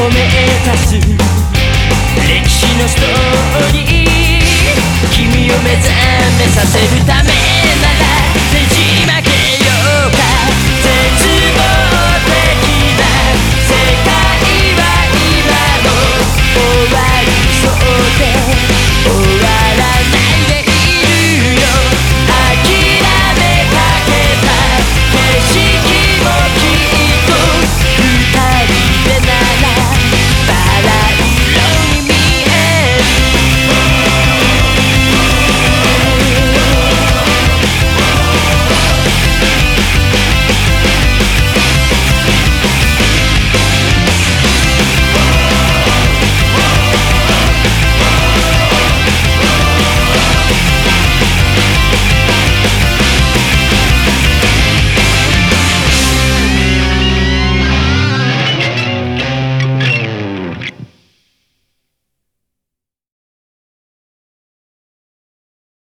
を目指す